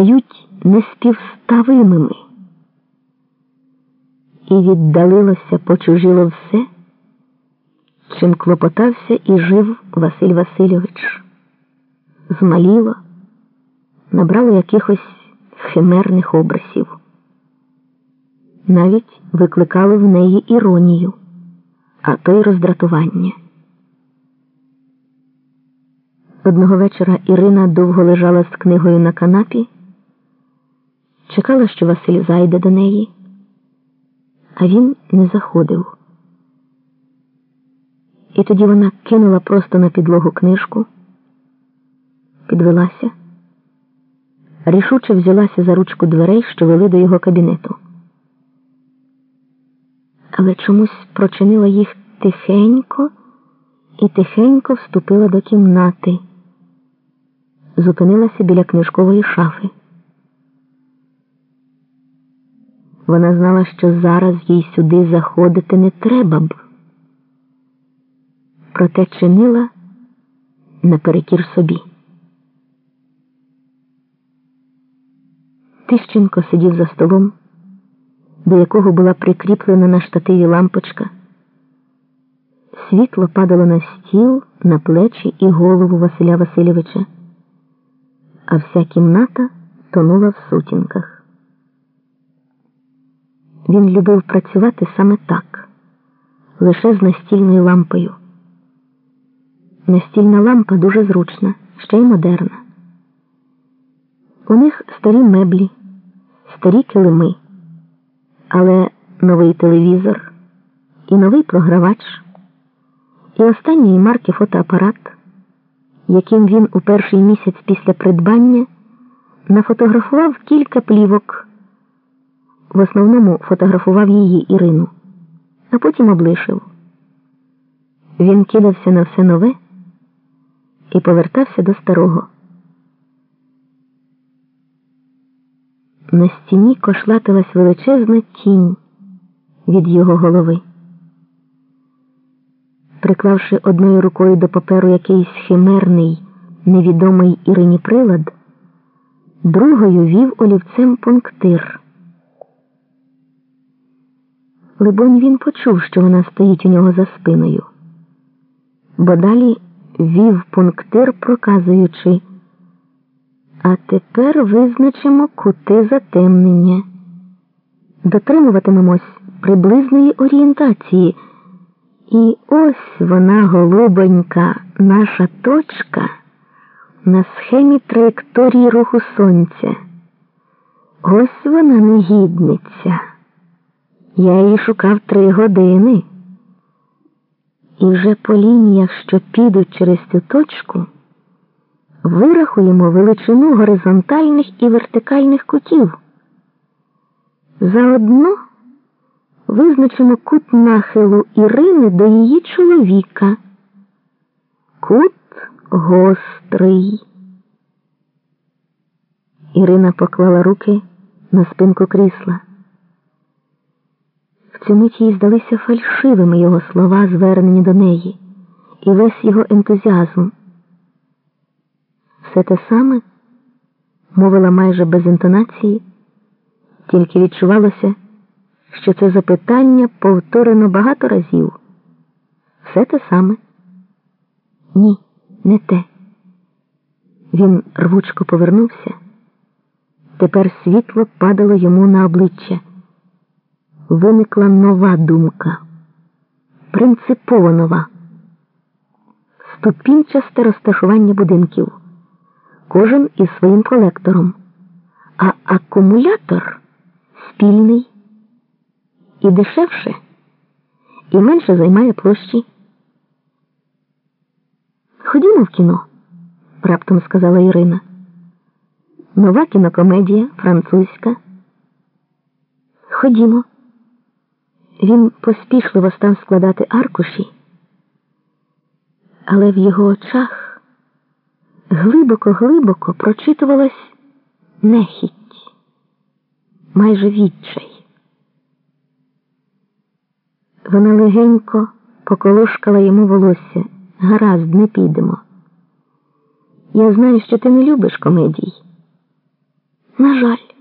стають неспівставимими. І віддалилося, почужило все, чим клопотався і жив Василь Васильович. Змаліло, набрало якихось химерних образів. Навіть викликало в неї іронію, а то й роздратування. Одного вечора Ірина довго лежала з книгою на канапі, чекала, що Василь зайде до неї, а він не заходив. І тоді вона кинула просто на підлогу книжку, підвелася, рішуче взялася за ручку дверей, що вели до його кабінету. Але чомусь прочинила їх тихенько і тихенько вступила до кімнати зупинилася біля книжкової шафи. Вона знала, що зараз їй сюди заходити не треба б, проте чинила наперекір собі. Тищенко сидів за столом, до якого була прикріплена на штативі лампочка. Світло падало на стіл, на плечі і голову Василя Васильовича а вся кімната тонула в сутінках. Він любив працювати саме так, лише з настільною лампою. Настільна лампа дуже зручна, ще й модерна. У них старі меблі, старі килими, але новий телевізор і новий програвач, і останньої марки фотоапарат яким він у перший місяць після придбання нафотографував кілька плівок. В основному фотографував її Ірину, а потім облишив. Він кидався на все нове і повертався до старого. На стіні кошлатилась величезна тінь від його голови приклавши одною рукою до паперу якийсь химерний, невідомий Ірині прилад, другою вів олівцем пунктир. Либонь він почув, що вона стоїть у нього за спиною, бо далі вів пунктир, проказуючи. А тепер визначимо кути затемнення. Дотримуватимемось приблизної орієнтації. І ось вона, голубонька, наша точка на схемі траєкторії руху сонця. Ось вона негідниця. Я її шукав три години. І вже по лініях, що підуть через цю точку, вирахуємо величину горизонтальних і вертикальних кутів. Заодно визначимо кут нахилу Ірини до її чоловіка. Кут гострий. Ірина поклала руки на спинку крісла. Цю мить їй здалися фальшивими його слова, звернені до неї, і весь його ентузіазм. Все те саме мовила майже без інтонації, тільки відчувалося що це запитання повторено багато разів. Все те саме? Ні, не те. Він рвучко повернувся. Тепер світло падало йому на обличчя. Виникла нова думка, принципово нова, ступінчасте розташування будинків, кожен із своїм колектором, а акумулятор спільний і дешевше, і менше займає площі. Ходімо в кіно, раптом сказала Ірина. Нова кінокомедія французька. Ходімо. Він поспішливо став складати аркуші, але в його очах глибоко-глибоко прочитувалась нехіть, майже відчай. Вона легенько поколошкала йому волосся. Гаразд, не підемо. Я знаю, що ти не любиш комедій. На жаль.